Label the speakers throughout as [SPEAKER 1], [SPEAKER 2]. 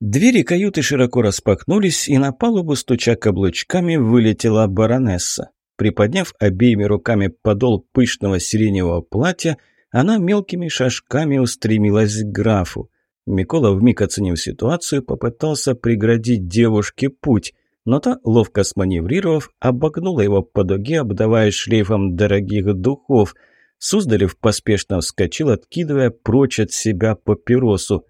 [SPEAKER 1] Двери каюты широко распахнулись, и на палубу, стуча каблучками, вылетела баронесса. Приподняв обеими руками подол пышного сиреневого платья, она мелкими шажками устремилась к графу. Микола, вмиг оценив ситуацию, попытался преградить девушке путь, но та, ловко сманеврировав, обогнула его по дуге, обдавая шлейфом дорогих духов. Суздалев поспешно вскочил, откидывая прочь от себя папиросу.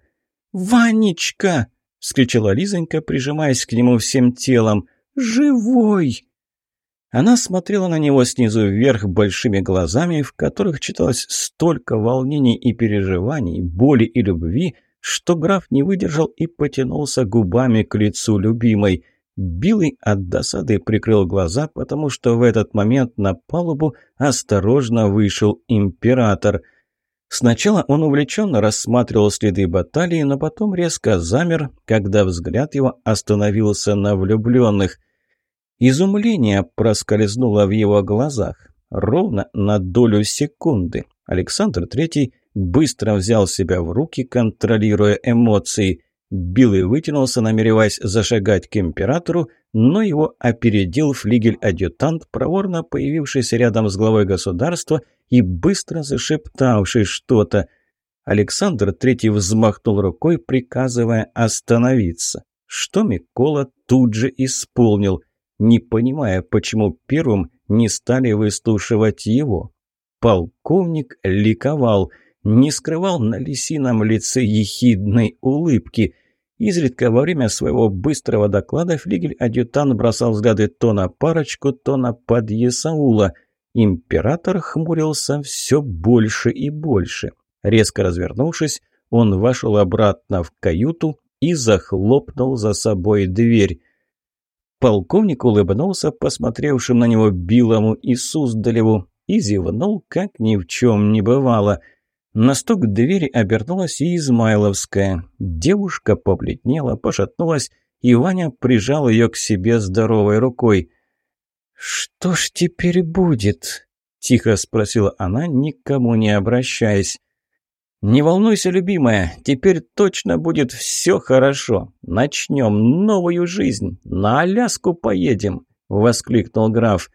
[SPEAKER 1] «Ванечка!» — вскричала Лизонька, прижимаясь к нему всем телом. «Живой!» Она смотрела на него снизу вверх большими глазами, в которых читалось столько волнений и переживаний, боли и любви, что граф не выдержал и потянулся губами к лицу любимой. Билый от досады прикрыл глаза, потому что в этот момент на палубу осторожно вышел император — Сначала он увлеченно рассматривал следы баталии, но потом резко замер, когда взгляд его остановился на влюбленных. Изумление проскользнуло в его глазах. Ровно на долю секунды. Александр Третий быстро взял себя в руки, контролируя эмоции. Билый вытянулся, намереваясь зашагать к императору, но его опередил флигель-адъютант, проворно появившийся рядом с главой государства и быстро зашептавший что-то. Александр Третий взмахнул рукой, приказывая остановиться, что Микола тут же исполнил, не понимая, почему первым не стали выслушивать его. Полковник ликовал, не скрывал на лисином лице ехидной улыбки – Изредка во время своего быстрого доклада флигель-адъютант бросал взгляды то на парочку, то на подъесаула. Император хмурился все больше и больше. Резко развернувшись, он вошел обратно в каюту и захлопнул за собой дверь. Полковник улыбнулся посмотревшим на него Билому и Суздалеву и зевнул, как ни в чем не бывало – на стук двери обернулась и Измайловская. Девушка побледнела, пошатнулась, и Ваня прижал ее к себе здоровой рукой. «Что ж теперь будет?» – тихо спросила она, никому не обращаясь. «Не волнуйся, любимая, теперь точно будет все хорошо. Начнем новую жизнь, на Аляску поедем!» – воскликнул граф.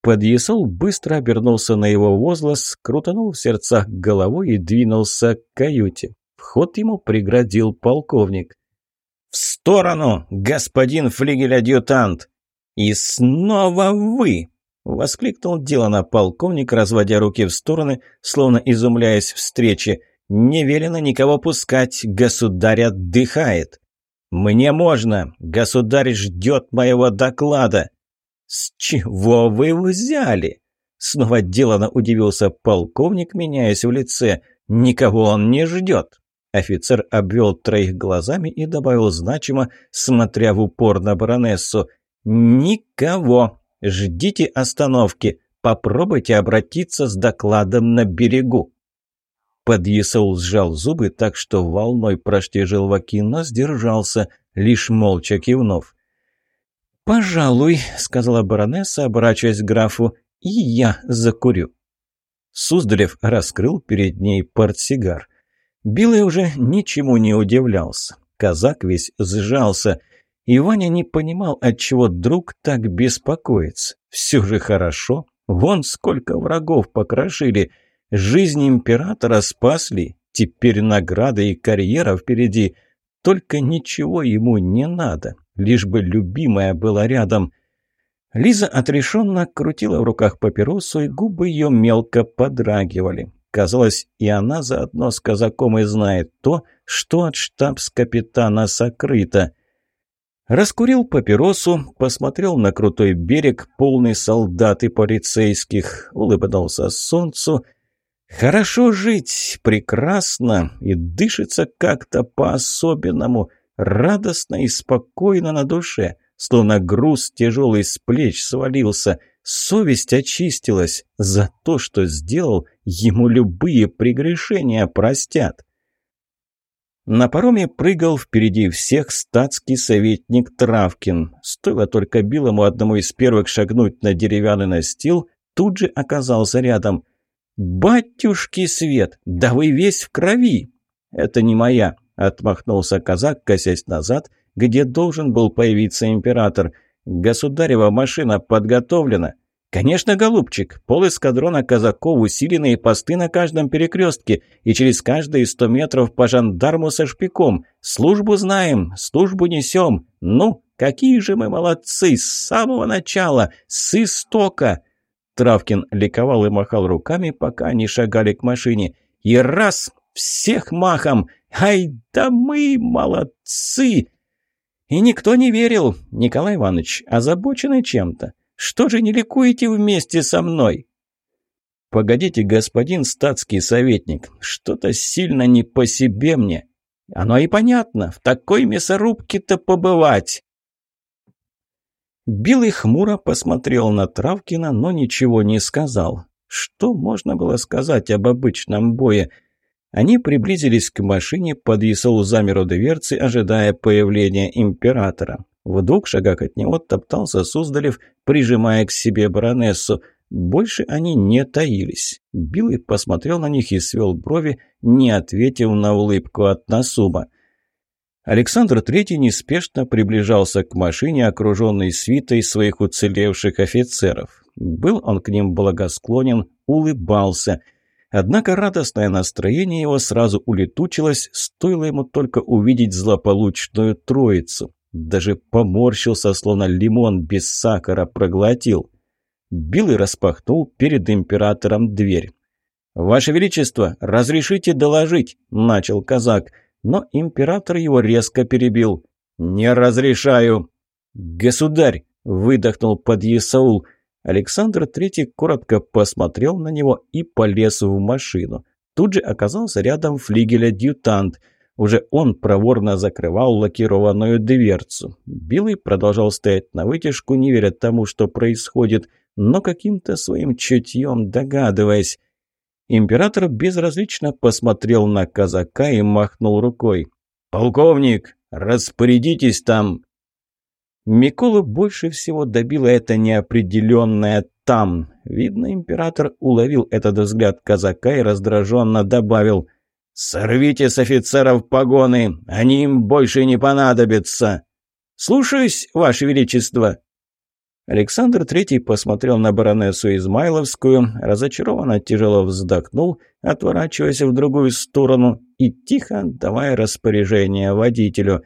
[SPEAKER 1] Подъясол быстро обернулся на его возглас, крутанул в сердцах головой и двинулся к каюте. Вход ему преградил полковник. «В сторону, господин флигель-адъютант!» «И снова вы!» — воскликнул делано полковник, разводя руки в стороны, словно изумляясь встрече. «Не велено никого пускать, государь отдыхает!» «Мне можно! Государь ждет моего доклада!» «С чего вы взяли?» Снова делано удивился полковник, меняясь в лице. «Никого он не ждет». Офицер обвел троих глазами и добавил значимо, смотря в упор на баронессу. «Никого! Ждите остановки! Попробуйте обратиться с докладом на берегу!» Подъясаул сжал зубы так, что волной прошли желваки, но сдержался, лишь молча кивнув. «Пожалуй», — сказала баронесса, оборачиваясь к графу, — «и я закурю». Суздалев раскрыл перед ней портсигар. Билый уже ничему не удивлялся. Казак весь сжался. И Ваня не понимал, отчего друг так беспокоится. Все же хорошо. Вон сколько врагов покрошили. Жизнь императора спасли. Теперь награда и карьера впереди. Только ничего ему не надо лишь бы любимая была рядом. Лиза отрешенно крутила в руках папиросу, и губы ее мелко подрагивали. Казалось, и она заодно с казаком и знает то, что от штабс-капитана сокрыто. Раскурил папиросу, посмотрел на крутой берег, полный солдат и полицейских, улыбнулся солнцу. «Хорошо жить, прекрасно, и дышится как-то по-особенному» радостно и спокойно на душе, словно груз тяжелый с плеч свалился. Совесть очистилась. За то, что сделал, ему любые прегрешения простят. На пароме прыгал впереди всех статский советник Травкин. Стоило только Билому одному из первых шагнуть на деревянный настил, тут же оказался рядом. «Батюшки свет, да вы весь в крови!» «Это не моя», — отмахнулся казак, косясь назад, где должен был появиться император. «Государева машина подготовлена». «Конечно, голубчик, пол эскадрона казаков, усиленные посты на каждом перекрестке и через каждые сто метров по жандарму со шпиком. Службу знаем, службу несем. Ну, какие же мы молодцы, с самого начала, с истока!» Травкин ликовал и махал руками, пока они шагали к машине. «И раз! Всех махом! Ай да мы молодцы!» И никто не верил, Николай Иванович, озабоченный чем-то. Что же не ликуете вместе со мной?» «Погодите, господин статский советник, что-то сильно не по себе мне. Оно и понятно, в такой мясорубке-то побывать». Билый хмуро посмотрел на Травкина, но ничего не сказал. Что можно было сказать об обычном бое? Они приблизились к машине, подъясол замер у дверцы, ожидая появления императора. В двух шагах от него топтался Суздалев, прижимая к себе баронессу. Больше они не таились. Билый посмотрел на них и свел брови, не ответив на улыбку от Насуба. Александр Третий неспешно приближался к машине, окруженной свитой своих уцелевших офицеров. Был он к ним благосклонен, улыбался. Однако радостное настроение его сразу улетучилось, стоило ему только увидеть злополучную троицу. Даже поморщился, словно лимон без сахара проглотил. Билый распахнул перед императором дверь. «Ваше Величество, разрешите доложить?» – начал казак. Но император его резко перебил. «Не разрешаю!» «Государь!» – выдохнул подъясаул. Александр Третий коротко посмотрел на него и полез в машину. Тут же оказался рядом флигель-адъютант – уже он проворно закрывал лакированную дверцу. Билый продолжал стоять на вытяжку, не веря тому, что происходит, но каким-то своим чутьем догадываясь. Император безразлично посмотрел на казака и махнул рукой. «Полковник, распорядитесь там!» Миколу больше всего добило это неопределенное «там». Видно, император уловил этот взгляд казака и раздраженно добавил – «Сорвите с офицеров погоны, они им больше не понадобятся!» «Слушаюсь, Ваше Величество!» Александр Третий посмотрел на баронессу Измайловскую, разочарованно тяжело вздохнул, отворачиваясь в другую сторону и тихо давая распоряжение водителю.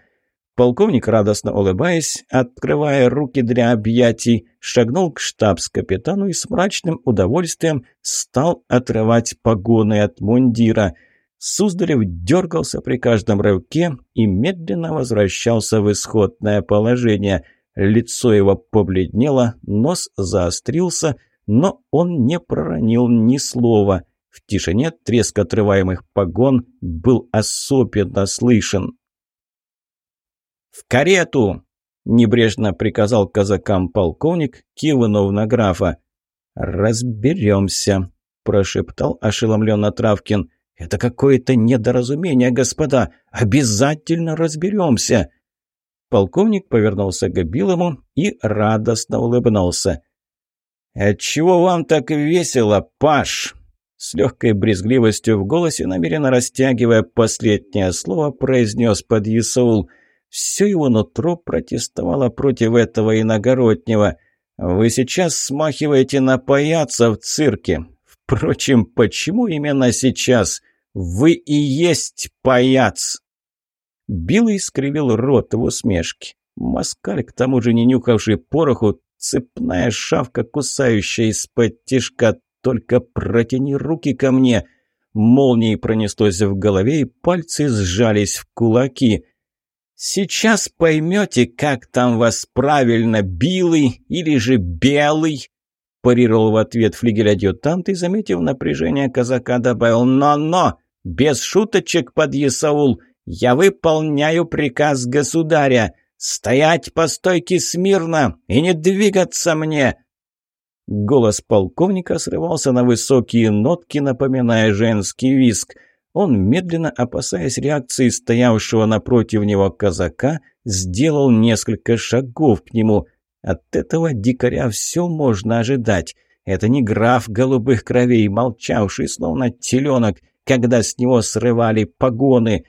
[SPEAKER 1] Полковник, радостно улыбаясь, открывая руки для объятий, шагнул к штабс-капитану и с мрачным удовольствием стал отрывать погоны от мундира – Суздалев дергался при каждом рывке и медленно возвращался в исходное положение. Лицо его побледнело, нос заострился, но он не проронил ни слова. В тишине треск отрываемых погон был особенно слышен. «В карету!» – небрежно приказал казакам полковник, кивнув на графа. «Разберемся», – прошептал ошеломленно Травкин. «Это какое-то недоразумение, господа! Обязательно разберемся!» Полковник повернулся к Билому и радостно улыбнулся. «Отчего вам так весело, Паш?» С легкой брезгливостью в голосе, намеренно растягивая последнее слово, произнес подъясаул. Все его нутро протестовало против этого иногороднего. «Вы сейчас смахиваете на паяца в цирке. Впрочем, почему именно сейчас? Вы и есть паяц!» Билый скривил рот в усмешке. Москаль, к тому же не нюхавший пороху, цепная шавка, кусающая из-под тишка. «Только протяни руки ко мне!» Молнией пронеслось в голове, и пальцы сжались в кулаки. «Сейчас поймете, как там вас правильно, Билый или же Белый!» Парировал в ответ флигель-адъютант и, заметив напряжение казака, добавил «Но-но! Без шуточек, подъясаул! Я выполняю приказ государя! Стоять по стойке смирно и не двигаться мне!» Голос полковника срывался на высокие нотки, напоминая женский виск. Он, медленно опасаясь реакции стоявшего напротив него казака, сделал несколько шагов к нему – от этого дикаря все можно ожидать. Это не граф голубых кровей, молчавший, словно теленок, когда с него срывали погоны.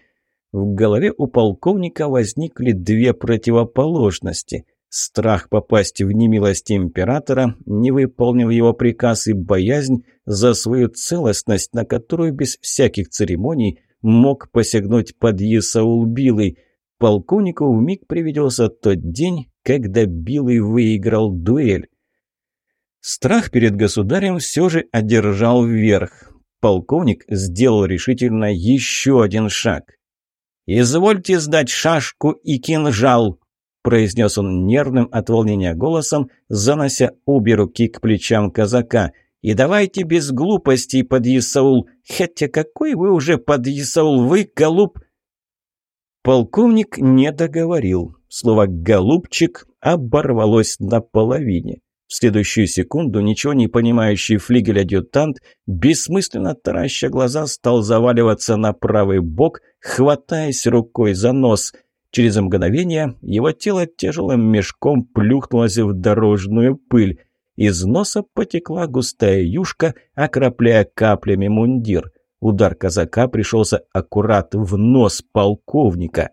[SPEAKER 1] В голове у полковника возникли две противоположности. Страх попасть в немилость императора, не выполнив его приказ, и боязнь за свою целостность, на которую без всяких церемоний мог посягнуть под Исаул Билый. Полковнику вмиг привиделся тот день, когда Билый выиграл дуэль. Страх перед государем все же одержал вверх. Полковник сделал решительно еще один шаг. «Извольте сдать шашку и кинжал», – произнес он нервным от волнения голосом, занося обе руки к плечам казака. «И давайте без глупостей, подъясаул, хотя какой вы уже подъясаул, вы, голуб...» Полковник не договорил. Слово «голубчик» оборвалось наполовине. В следующую секунду ничего не понимающий флигель-адъютант, бессмысленно тараща глаза, стал заваливаться на правый бок, хватаясь рукой за нос. Через мгновение его тело тяжелым мешком плюхнулось в дорожную пыль. Из носа потекла густая юшка, окропляя каплями мундир. Удар казака пришелся аккурат в нос полковника.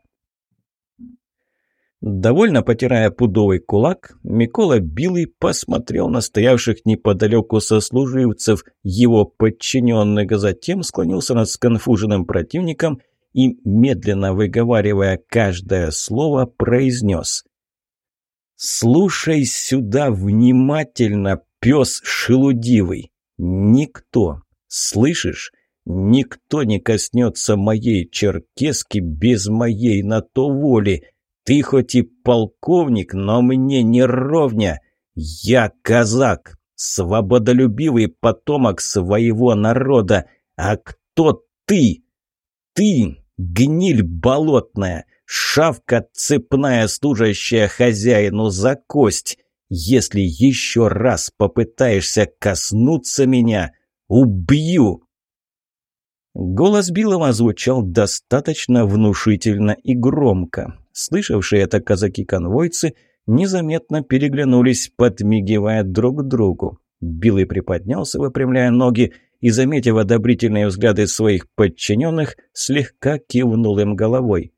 [SPEAKER 1] Довольно потирая пудовый кулак, Микола Билый посмотрел на стоявших неподалеку сослуживцев, его подчиненных, затем склонился над сконфуженным противником и, медленно выговаривая каждое слово, произнес «Слушай сюда внимательно, пес шелудивый! Никто, слышишь, никто не коснется моей черкески без моей на то воли!» Ты хоть и полковник, но мне не ровня. Я казак, свободолюбивый потомок своего народа. А кто ты? Ты, гниль болотная, шавка цепная, служащая хозяину за кость. Если еще раз попытаешься коснуться меня, убью!» Голос Билова звучал достаточно внушительно и громко. Слышавшие это казаки-конвойцы незаметно переглянулись, подмигивая друг другу. Билый приподнялся, выпрямляя ноги, и, заметив одобрительные взгляды своих подчиненных, слегка кивнул им головой.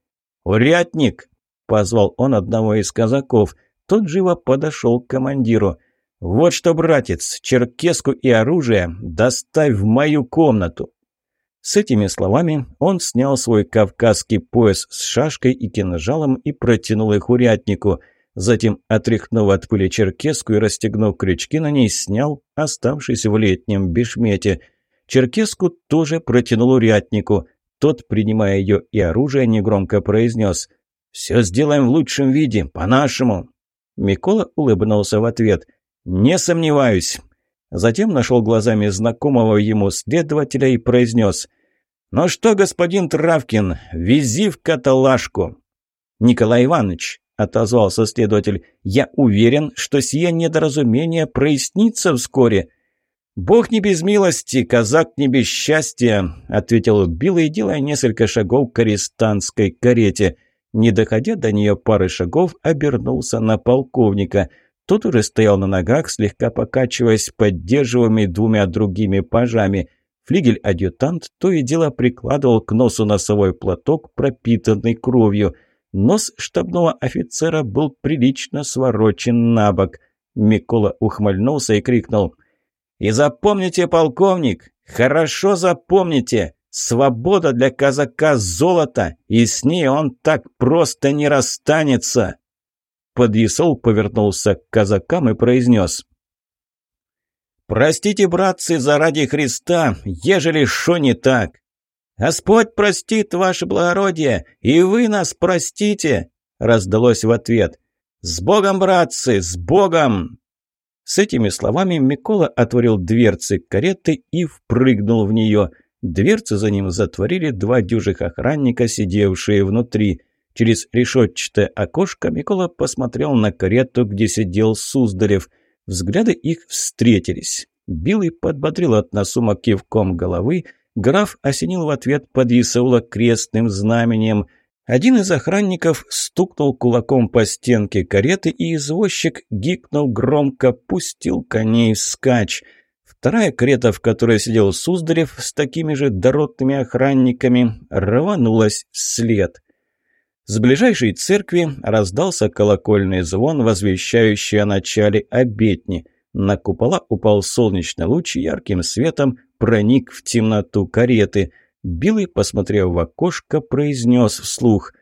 [SPEAKER 1] «Урядник!» – позвал он одного из казаков. Тот живо подошел к командиру. «Вот что, братец, черкеску и оружие доставь в мою комнату!» С этими словами он снял свой кавказский пояс с шашкой и кинжалом и протянул их уряднику. Затем, отряхнув от пыли черкеску и расстегнув крючки на ней, снял, оставшись в летнем бешмете. Черкеску тоже протянул уряднику. Тот, принимая ее и оружие, негромко произнес «Все сделаем в лучшем виде, по-нашему». Микола улыбнулся в ответ «Не сомневаюсь». Затем нашел глазами знакомого ему следователя и произнес «Ну что, господин Травкин, вези в каталажку!» «Николай Иванович», — отозвался следователь, — «я уверен, что сие недоразумение прояснится вскоре». «Бог не без милости, казак не без счастья», — ответил Билый, делая несколько шагов к арестантской карете. Не доходя до нее пары шагов, обернулся на полковника. Тот уже стоял на ногах, слегка покачиваясь, поддерживаемый двумя другими пажами. Флигель-адъютант то и дело прикладывал к носу носовой платок, пропитанный кровью. Нос штабного офицера был прилично сворочен на бок. Микола ухмыльнулся и крикнул. «И запомните, полковник, хорошо запомните, свобода для казака золото, и с ней он так просто не расстанется!» Подъясол повернулся к казакам и произнес. «Простите, братцы, заради Христа, ежели шо не так!» «Господь простит, ваше благородие, и вы нас простите!» раздалось в ответ. «С Богом, братцы, с Богом!» С этими словами Микола отворил дверцы кареты и впрыгнул в нее. Дверцы за ним затворили два дюжих охранника, сидевшие внутри. Через решетчатое окошко Микола посмотрел на карету, где сидел Суздалев – Взгляды их встретились. Билый подбодрил от насума кивком головы, граф осенил в ответ под крестным знаменем. Один из охранников стукнул кулаком по стенке кареты, и извозчик, гикнув громко, пустил коней вскачь. Вторая карета, в которой сидел Суздарев с такими же дородными охранниками, рванулась вслед. С ближайшей церкви раздался колокольный звон, возвещающий о начале обетни. На купола упал солнечный луч, ярким светом проник в темноту кареты. Билый, посмотрев в окошко, произнес вслух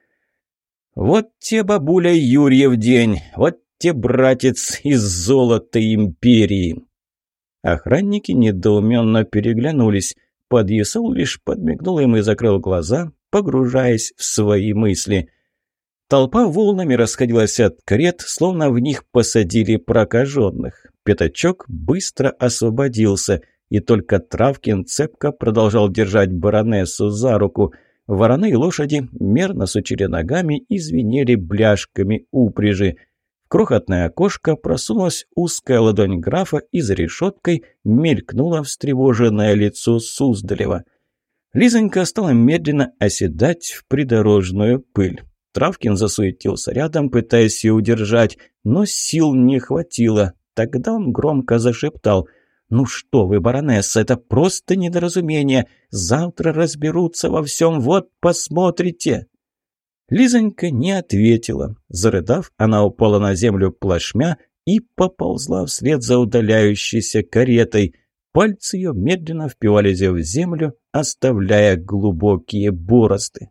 [SPEAKER 1] «Вот те, бабуля, Юрьев день, вот те, братец, из золота империи!» Охранники недоуменно переглянулись. Подъясол лишь подмигнул им и закрыл глаза, погружаясь в свои мысли. Толпа волнами расходилась от карет, словно в них посадили прокаженных. Пятачок быстро освободился, и только Травкин цепко продолжал держать баронессу за руку. Вороны и лошади мерно сучили ногами и звенели бляшками упряжи – крохотное окошко просунулась узкая ладонь графа и за решеткой мелькнуло встревоженное лицо Суздалева. Лизонька стала медленно оседать в придорожную пыль. Травкин засуетился рядом, пытаясь ее удержать, но сил не хватило. Тогда он громко зашептал «Ну что вы, баронесса, это просто недоразумение. Завтра разберутся во всем, вот посмотрите». Лизонька не ответила. Зарыдав, она упала на землю плашмя и поползла вслед за удаляющейся каретой. Пальцы ее медленно впивались в землю, оставляя глубокие борозды.